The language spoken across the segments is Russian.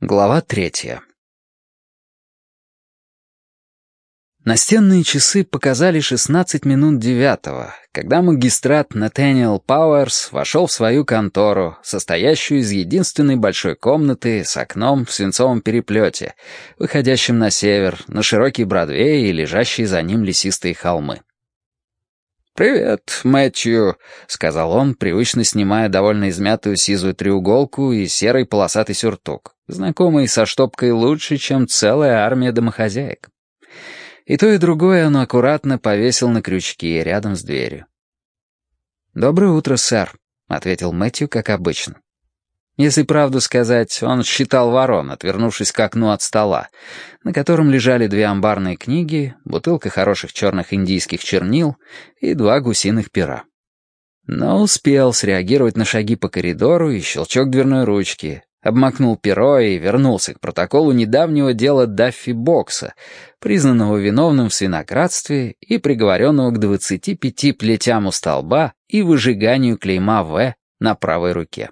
Глава третья. Настенные часы показали 16 минут девятого, когда магистрат Натэниэл Пауэрс вошел в свою контору, состоящую из единственной большой комнаты с окном в свинцовом переплете, выходящим на север, на широкий Бродвей и лежащие за ним лесистые холмы. «Привет, Мэтью», — сказал он, привычно снимая довольно измятую сизую треуголку и серый полосатый сюртук, знакомый со штопкой лучше, чем целая армия домохозяек. И то, и другое он аккуратно повесил на крючки рядом с дверью. «Доброе утро, сэр», — ответил Мэтью, как обычно. Если правду сказать, он считал ворон, отвернувшись к окну от стола, на котором лежали две амбарные книги, бутылка хороших черных индийских чернил и два гусиных пера. Но успел среагировать на шаги по коридору и щелчок дверной ручки, обмакнул перо и вернулся к протоколу недавнего дела Даффи Бокса, признанного виновным в свинократстве и приговоренного к 25 плетям у столба и выжиганию клейма «В» на правой руке.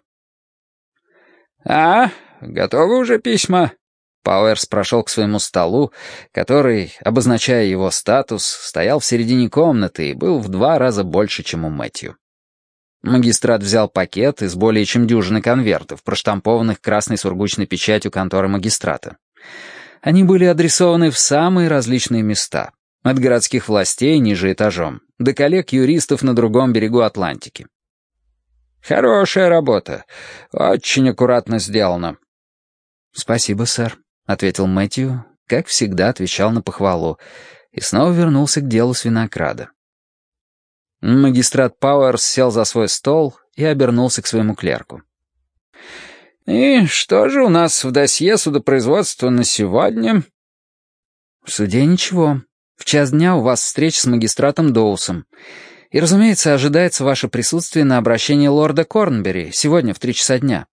«А, готовы уже письма?» Пауэрс прошел к своему столу, который, обозначая его статус, стоял в середине комнаты и был в два раза больше, чем у Мэтью. Магистрат взял пакет из более чем дюжины конвертов, проштампованных красной сургучной печатью конторы магистрата. Они были адресованы в самые различные места, от городских властей ниже этажом, до коллег-юристов на другом берегу Атлантики. «Хорошая работа. Очень аккуратно сделано». «Спасибо, сэр», — ответил Мэтью, как всегда отвечал на похвалу, и снова вернулся к делу свинокрада. Магистрат Пауэрс сел за свой стол и обернулся к своему клерку. «И что же у нас в досье судопроизводства на сегодня?» «В суде ничего. В час дня у вас встреча с магистратом Доусом. И, разумеется, ожидается ваше присутствие на обращении лорда Корнбери сегодня в три часа дня».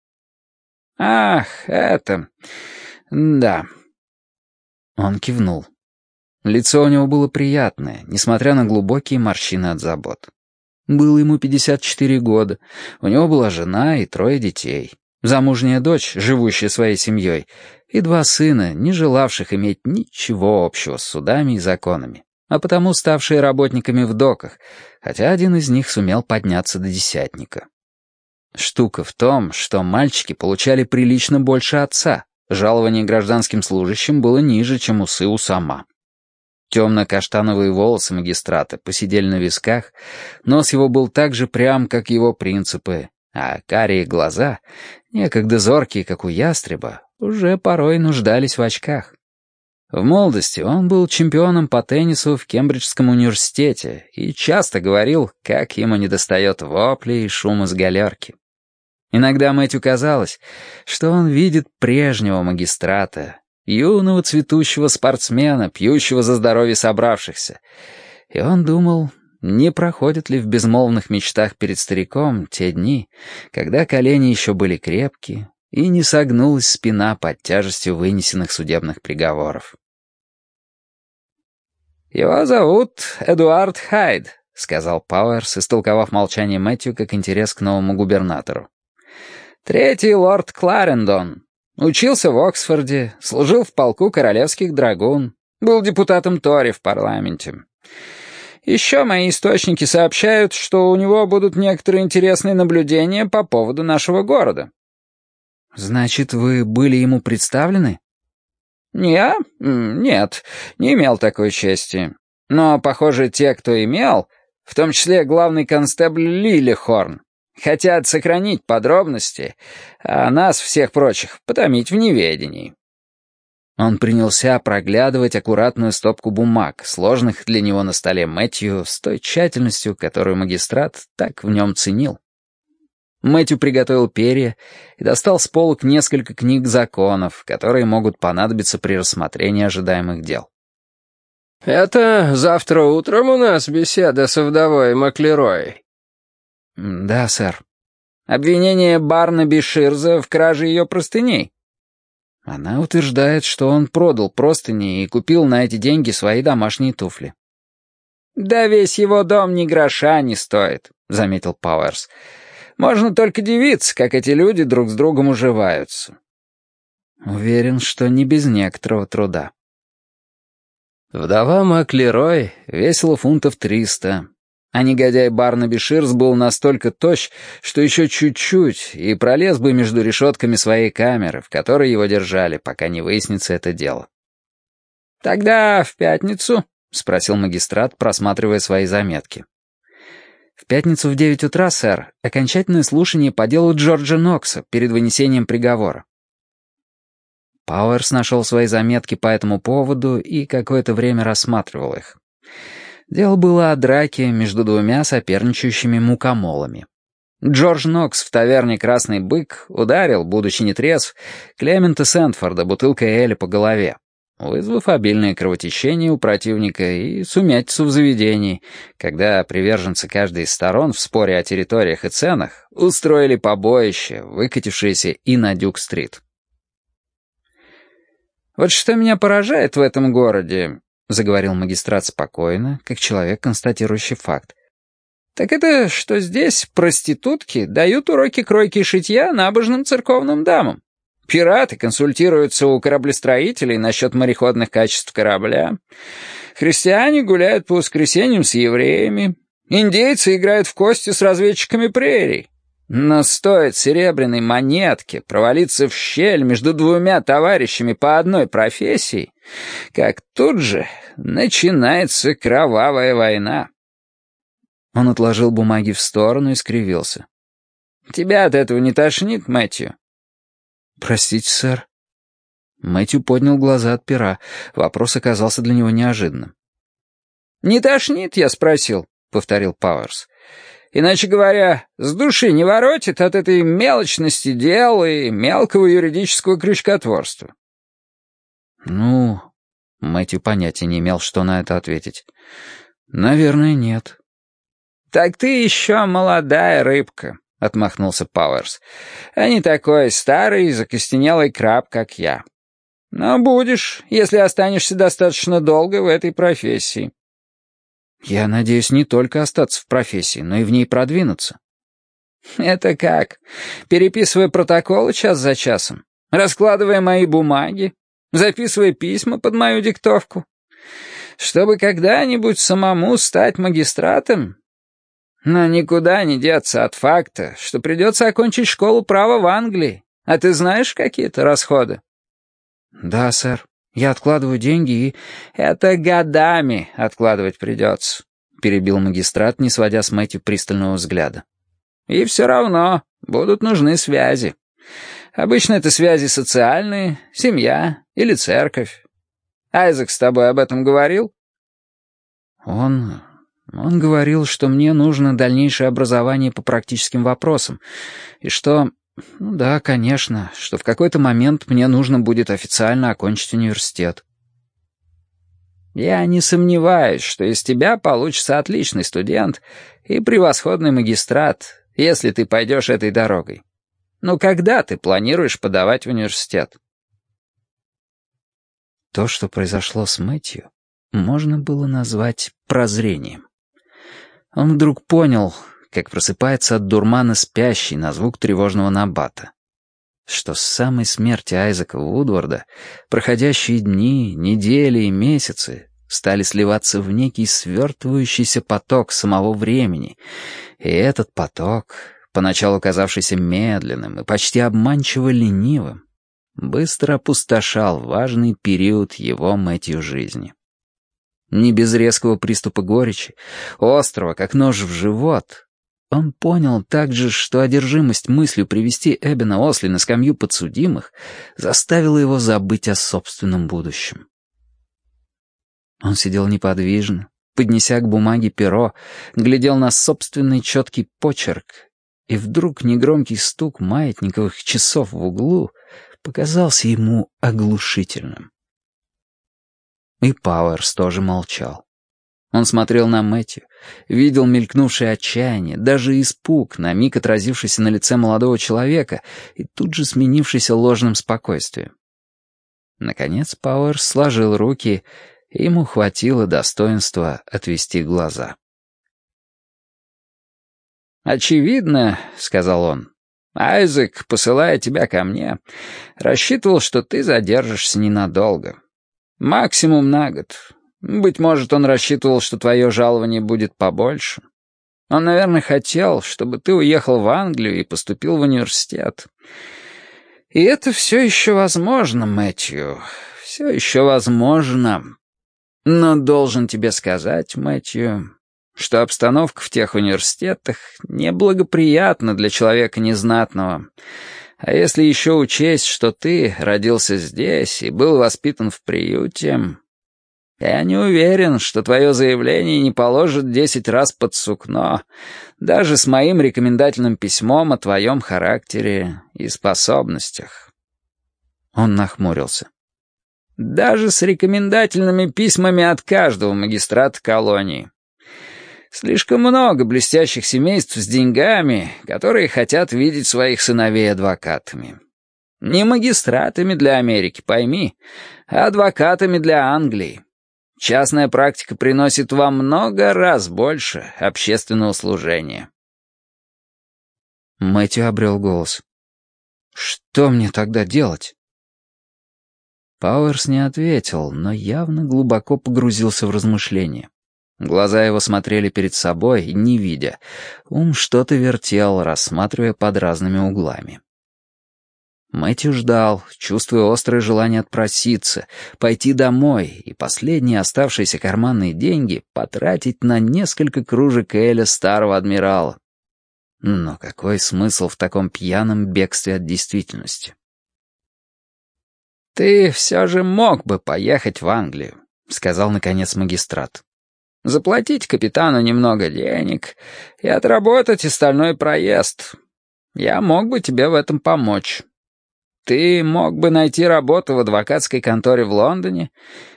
«Ах, это... да». Он кивнул. Лицо у него было приятное, несмотря на глубокие морщины от забот. Было ему 54 года, у него была жена и трое детей. Замужняя дочь, живущая своей семьей, и два сына, не желавших иметь ничего общего с судами и законами а потому ставшие работниками в доках, хотя один из них сумел подняться до десятника. Штука в том, что мальчики получали прилично больше отца, жалование гражданским служащим было ниже, чем у сама. Темно-каштановые волосы магистрата посидели на висках, нос его был так же прям, как его принципы, а карие глаза, некогда зоркие, как у ястреба, уже порой нуждались в очках. В молодости он был чемпионом по теннису в Кембриджском университете и часто говорил, как ему недостает воплей и шума с галерки. Иногда Мэтью казалось, что он видит прежнего магистрата, юного цветущего спортсмена, пьющего за здоровье собравшихся. И он думал, не проходят ли в безмолвных мечтах перед стариком те дни, когда колени еще были крепкие, и не согнулась спина под тяжестью вынесенных судебных приговоров. «Его зовут Эдуард Хайд», — сказал Пауэрс, истолковав молчание Мэтью как интерес к новому губернатору. «Третий лорд Кларендон. Учился в Оксфорде, служил в полку королевских драгун, был депутатом Тори в парламенте. Еще мои источники сообщают, что у него будут некоторые интересные наблюдения по поводу нашего города. «Значит, вы были ему представлены?» «Я? Нет, не имел такой чести. Но, похоже, те, кто имел, в том числе главный констебль Лилихорн, хотят сохранить подробности, а нас, всех прочих, потомить в неведении». Он принялся проглядывать аккуратную стопку бумаг, сложных для него на столе Мэтью, с той тщательностью, которую магистрат так в нем ценил. Мэтью приготовил перья и достал с полок несколько книг законов, которые могут понадобиться при рассмотрении ожидаемых дел. «Это завтра утром у нас беседа со вдовой Маклерой?» «Да, сэр». «Обвинение Барнаби Ширза в краже ее простыней?» Она утверждает, что он продал простыни и купил на эти деньги свои домашние туфли. «Да весь его дом ни гроша не стоит», — заметил Пауэрс. Можно только дивиться, как эти люди друг с другом уживаются. Уверен, что не без некоторого труда. Вдова Маклерой весила фунтов триста, а негодяй Барнаби Ширс был настолько тощ, что еще чуть-чуть и пролез бы между решетками своей камеры, в которой его держали, пока не выяснится это дело. «Тогда в пятницу?» — спросил магистрат, просматривая свои заметки. «В пятницу в девять утра, сэр, окончательное слушание по делу Джорджа Нокса перед вынесением приговора». Пауэрс нашел свои заметки по этому поводу и какое-то время рассматривал их. Дело было о драке между двумя соперничающими мукомолами. Джордж Нокс в таверне «Красный бык» ударил, будучи нетрезв, Клемента Сэндфорда бутылкой Эля по голове, вызвав обильное кровотечение у противника и сумятицу в заведении, когда приверженцы каждой из сторон в споре о территориях и ценах устроили побоище, выкатившееся и на Дюк-стрит. «Вот что меня поражает в этом городе», — заговорил магистрат спокойно, как человек, констатирующий факт. «Так это, что здесь проститутки дают уроки кройки и шитья набожным церковным дамам. Пираты консультируются у кораблестроителей насчет мореходных качеств корабля. Христиане гуляют по воскресеньям с евреями. Индейцы играют в кости с разведчиками прерий. Но стоит серебряной монетке провалиться в щель между двумя товарищами по одной профессии, как тут же начинается кровавая война. Он отложил бумаги в сторону и скривился. «Тебя от этого не тошнит, Мэтью?» «Простите, сэр». Мэтью поднял глаза от пера. Вопрос оказался для него неожиданным. «Не тошнит, я спросил», — повторил Пауэрс. Иначе говоря, с души не воротит от этой мелочности дел и мелкого юридического крючкотворства. Ну, Мэтью понятия не имел, что на это ответить. Наверное, нет. Так ты еще молодая рыбка, отмахнулся Пауэрс. А не такой старый закостенелый краб, как я. Но будешь, если останешься достаточно долго в этой профессии. Я надеюсь не только остаться в профессии, но и в ней продвинуться. Это как? Переписывая протоколы час за часом? Раскладывая мои бумаги? Записывая письма под мою диктовку? Чтобы когда-нибудь самому стать магистратом? Но никуда не деться от факта, что придется окончить школу права в Англии. А ты знаешь какие-то расходы? Да, сэр. Я откладываю деньги и... Это годами откладывать придется, перебил магистрат, не сводя с Мэтью пристального взгляда. И все равно будут нужны связи. Обычно это связи социальные, семья или церковь. Айзек с тобой об этом говорил? Он... он говорил, что мне нужно дальнейшее образование по практическим вопросам, и что ну да, конечно, что в какой-то момент мне нужно будет официально окончить университет. Я не сомневаюсь, что из тебя получится отличный студент и превосходный магистрат, если ты пойдешь этой дорогой. Но когда ты планируешь подавать в университет? То, что произошло с Мэтью, можно было назвать прозрением. Он вдруг понял, как просыпается от дурмана спящий на звук тревожного набата. Что с самой смерти Айзека Вудворда проходящие дни, недели и месяцы стали сливаться в некий свертывающийся поток самого времени, и этот поток, поначалу казавшийся медленным и почти обманчиво ленивым, быстро опустошал важный период его Мэтью жизни. Не без резкого приступа горечи, острого, как нож в живот, он понял также, что одержимость мыслью привести Эбена Осли на скамью подсудимых заставила его забыть о собственном будущем. Он сидел неподвижно, поднеся к бумаге перо, глядел на собственный четкий почерк, и вдруг негромкий стук маятниковых часов в углу показался ему оглушительным. И Пауэрс тоже молчал. Он смотрел на Мэтью, видел мелькнувшее отчаяние, даже испуг, на миг отразившийся на лице молодого человека и тут же сменившийся ложным спокойствием. Наконец Пауэр сложил руки, и ему хватило достоинства отвести глаза. «Очевидно, — сказал он, Айзек, посылая тебя ко мне, рассчитывал, что ты задержишься ненадолго. Максимум на год. Быть может, он рассчитывал, что твое жалование будет побольше. Он, наверное, хотел, чтобы ты уехал в Англию и поступил в университет. И это все еще возможно, Мэтью. Все еще возможно. Но должен тебе сказать, Мэтью, что обстановка в тех университетах неблагоприятна для человека незнатного. А если еще учесть, что ты родился здесь и был воспитан в приюте, я не уверен, что твое заявление не положит десять раз под сукно, даже с моим рекомендательным письмом о твоем характере и способностях. Он нахмурился. Даже с рекомендательными письмами от каждого магистрата колонии. Слишком много блестящих семейств с деньгами, которые хотят видеть своих сыновей адвокатами. Не магистратами для Америки, пойми, а адвокатами для Англии. Частная практика приносит вам много раз больше общественного служения. Мэтью обрел голос. «Что мне тогда делать?» Пауэрс не ответил, но явно глубоко погрузился в размышления. Глаза его смотрели перед собой, не видя. Ум что-то вертел, рассматривая под разными углами. Мэтью ждал, чувствуя острое желание отпроситься, пойти домой и последние оставшиеся карманные деньги потратить на несколько кружек Эля старого адмирала. Но какой смысл в таком пьяном бегстве от действительности? «Ты все же мог бы поехать в Англию», — сказал, наконец, магистрат заплатить капитану немного денег и отработать остальной проезд. Я мог бы тебе в этом помочь. Ты мог бы найти работу в адвокатской конторе в Лондоне,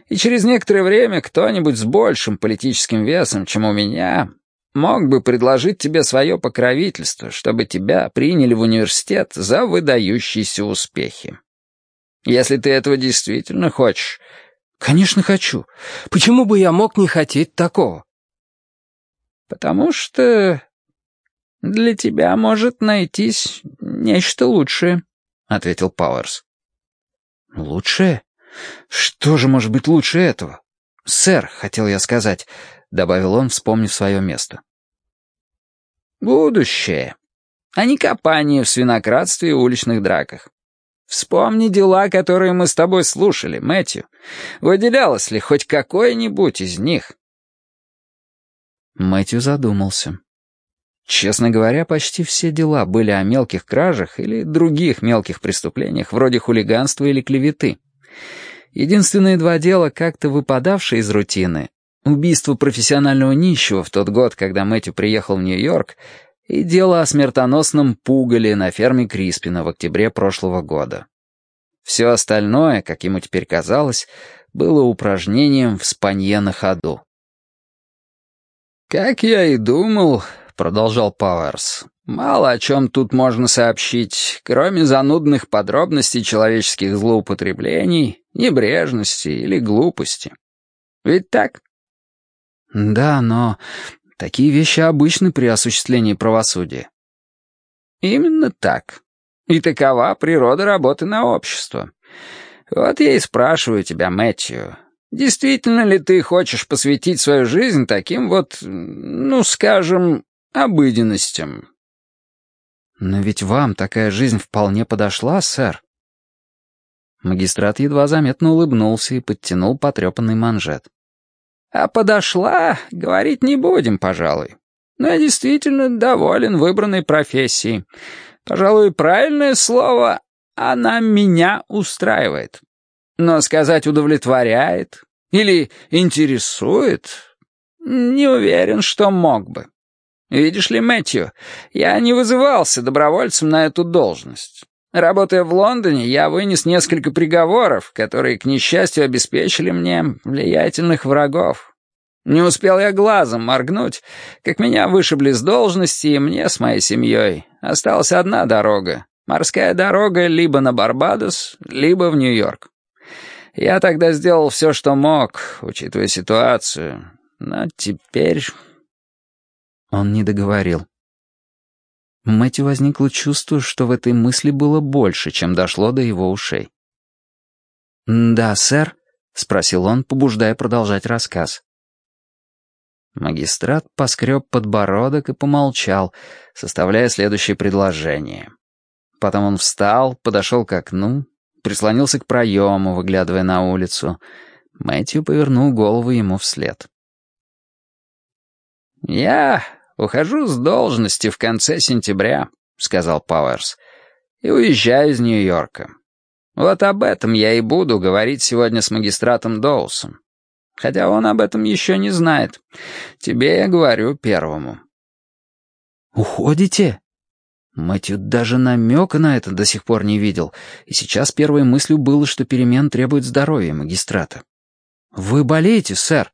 и через некоторое время кто-нибудь с большим политическим весом, чем у меня, мог бы предложить тебе свое покровительство, чтобы тебя приняли в университет за выдающиеся успехи. Если ты этого действительно хочешь, «Конечно хочу. Почему бы я мог не хотеть такого?» «Потому что для тебя может найтись нечто лучшее», — ответил Пауэрс. «Лучшее? Что же может быть лучше этого? Сэр, хотел я сказать», — добавил он, вспомнив свое место. «Будущее, а не копание в свинократстве и уличных драках. Вспомни дела, которые мы с тобой слушали, Мэтью. Выделялось ли хоть какое-нибудь из них?» Мэтью задумался. Честно говоря, почти все дела были о мелких кражах или других мелких преступлениях, вроде хулиганства или клеветы. Единственные два дела, как-то выпадавшие из рутины, убийство профессионального нищего в тот год, когда Мэтью приехал в Нью-Йорк, и дело о смертоносном пугале на ферме Криспина в октябре прошлого года. Все остальное, как ему теперь казалось, было упражнением в спанье на ходу. «Как я и думал», — продолжал Пауэрс, — «мало о чем тут можно сообщить, кроме занудных подробностей человеческих злоупотреблений, небрежности или глупости. Ведь так?» «Да, но Такие вещи обычны при осуществлении правосудия. Именно так. И такова природа работы на общество. Вот я и спрашиваю тебя, Мэтью, действительно ли ты хочешь посвятить свою жизнь таким вот, ну, скажем, обыденностям? Но ведь вам такая жизнь вполне подошла, сэр. Магистрат едва заметно улыбнулся и подтянул потрепанный манжет. А подошла, говорить не будем, пожалуй. Но я действительно доволен выбранной профессией. Пожалуй, правильное слово «она меня устраивает». Но сказать «удовлетворяет» или «интересует» не уверен, что мог бы. Видишь ли, Мэтью, я не вызывался добровольцем на эту должность. Работая в Лондоне, я вынес несколько приговоров, которые, к несчастью, обеспечили мне влиятельных врагов. Не успел я глазом моргнуть, как меня вышибли с должности, и мне с моей семьей осталась одна дорога. Морская дорога либо на Барбадос, либо в Нью-Йорк. Я тогда сделал все, что мог, учитывая ситуацию. Но теперь... Он не договорил. Мэтью возникло чувство, что в этой мысли было больше, чем дошло до его ушей. «Да, сэр», — спросил он, побуждая продолжать рассказ. Магистрат поскреб подбородок и помолчал, составляя следующее предложение. Потом он встал, подошел к окну, прислонился к проему, выглядывая на улицу. Мэтью повернул голову ему вслед. «Я ухожу с должности в конце сентября», — сказал Пауэрс, — «и уезжаю из Нью-Йорка. Вот об этом я и буду говорить сегодня с магистратом Доусом. Хотя он об этом еще не знает. Тебе я говорю первому». «Уходите?» Мэтью даже намека на это до сих пор не видел, и сейчас первой мыслью было, что перемен требует здоровья магистрата. «Вы болеете, сэр?»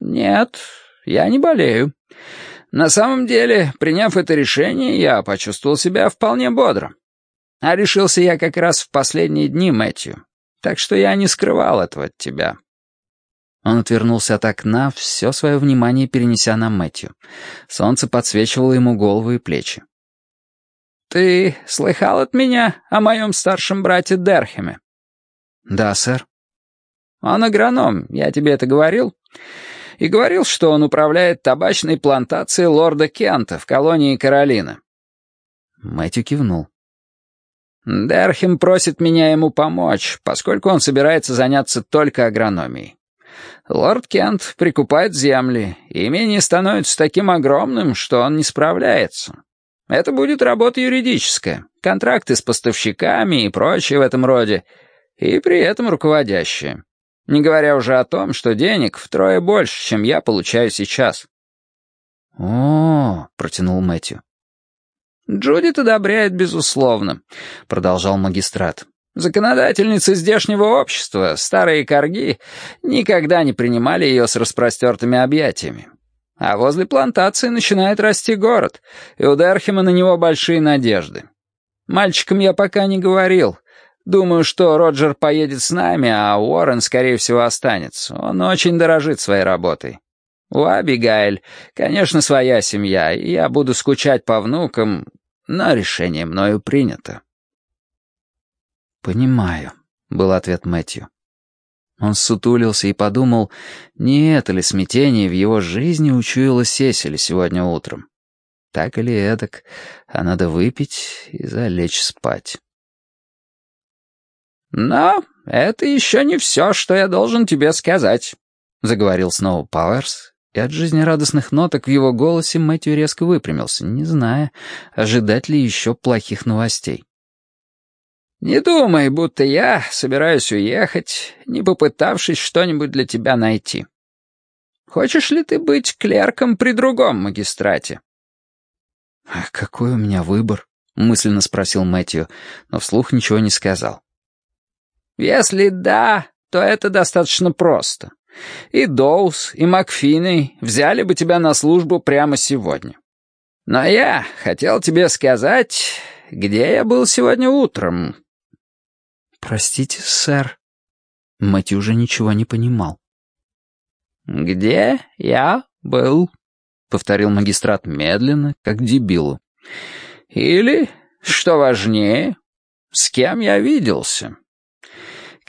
«Нет, я не болею. На самом деле, приняв это решение, я почувствовал себя вполне бодро. А решился я как раз в последние дни, Мэтью, так что я не скрывал этого от тебя». Он отвернулся от окна, все свое внимание перенеся на Мэтью. Солнце подсвечивало ему голову и плечи. «Ты слыхал от меня о моем старшем брате Дерхеме?» «Да, сэр». «Он агроном, я тебе это говорил?» «И говорил, что он управляет табачной плантацией лорда Кента в колонии Каролина». Мэтью кивнул. «Дерхем просит меня ему помочь, поскольку он собирается заняться только агрономией. Лорд Кент прикупает земли, и имение становится таким огромным, что он не справляется. Это будет работа юридическая, контракты с поставщиками и прочее в этом роде, и при этом руководящая. Не говоря уже о том, что денег втрое больше, чем я получаю сейчас. «О, — протянул Мэтью. «Джудит одобряет, безусловно», — продолжал магистрат. «Законодательницы здешнего общества, старые корги, никогда не принимали ее с распростертыми объятиями. А возле плантации начинает расти город, и у Дерхема на него большие надежды. Мальчикам я пока не говорил. Думаю, что Роджер поедет с нами, а Уоррен, скорее всего, останется. Он очень дорожит своей работой. У Абигайль, конечно, своя семья, и я буду скучать по внукам, но решение мною принято. «Понимаю», — был ответ Мэтью. Он сутулился и подумал, не это ли смятение в его жизни учуяло Сесили сегодня утром. Так или эдак, а надо выпить и залечь спать. «Но это еще не все, что я должен тебе сказать», — заговорил снова Пауэрс, и от жизнерадостных ноток в его голосе Мэтью резко выпрямился, не зная, ожидать ли еще плохих новостей. Не думай, будто я собираюсь уехать, не попытавшись что-нибудь для тебя найти. Хочешь ли ты быть клерком при другом магистрате?» «А какой у меня выбор?» — мысленно спросил Мэтью, но вслух ничего не сказал. «Если да, то это достаточно просто. И Доус, и Макфиней взяли бы тебя на службу прямо сегодня. Но я хотел тебе сказать, где я был сегодня утром, «Простите, сэр». Мэтью уже ничего не понимал. «Где я был?» — повторил магистрат медленно, как дебилу. «Или, что важнее, с кем я виделся?»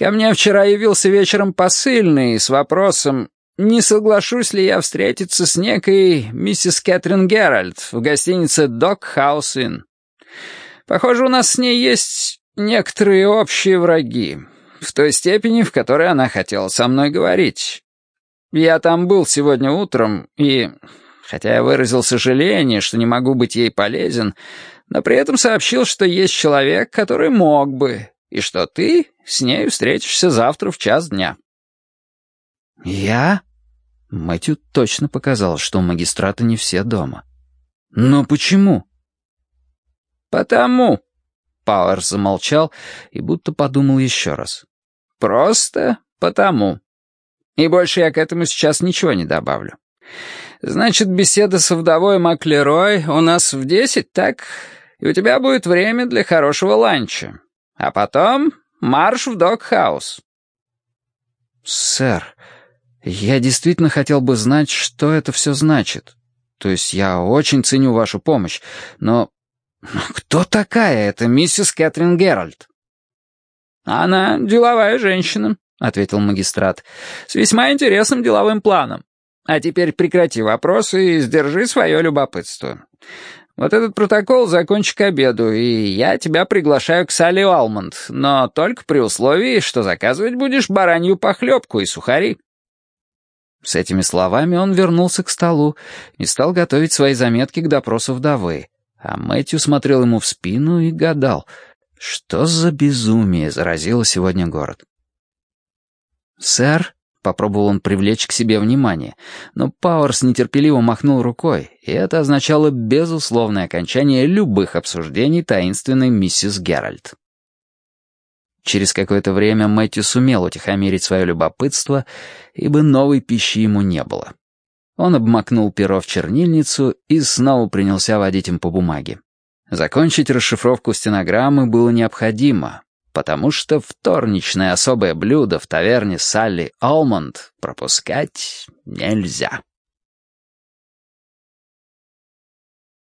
Ко мне вчера явился вечером посыльный с вопросом, не соглашусь ли я встретиться с некой миссис Кэтрин Геральт в гостинице «Док Хаус Инн». Похоже, у нас с ней есть некоторые общие враги, в той степени, в которой она хотела со мной говорить. Я там был сегодня утром, и, хотя я выразил сожаление, что не могу быть ей полезен, но при этом сообщил, что есть человек, который мог бы, и что ты с ней встретишься завтра в час дня». «Я?» Мэтью точно показал, что у магистрата не все дома. «Но почему?» «Потому», Пауэр замолчал и будто подумал еще раз. «Просто потому. И больше я к этому сейчас ничего не добавлю. Значит, беседа со вдовой Маклерой у нас в десять, так? И у тебя будет время для хорошего ланча. А потом марш в док-хаус». «Сэр, я действительно хотел бы знать, что это все значит. То есть я очень ценю вашу помощь, но «Кто такая эта миссис Кэтрин Геральт?» «Она деловая женщина», — ответил магистрат, «с весьма интересным деловым планом. А теперь прекрати вопросы и сдержи свое любопытство. Вот этот протокол закончи к обеду, и я тебя приглашаю к Салли Алмонд, но только при условии, что заказывать будешь баранью похлебку и сухари». С этими словами он вернулся к столу и стал готовить свои заметки к допросу вдовы, а Мэтью смотрел ему в спину и гадал, что за безумие заразило сегодня город. «Сэр», — попробовал он привлечь к себе внимание, но Пауэрс нетерпеливо махнул рукой, и это означало безусловное окончание любых обсуждений таинственной миссис Геральт. Через какое-то время Мэтью сумел утихомирить свое любопытство, ибо новой пищи ему не было. Он обмакнул перо в чернильницу и снова принялся водить им по бумаге. Закончить расшифровку стенограммы было необходимо, потому что вторничное особое блюдо в таверне Салли Алмонд пропускать нельзя.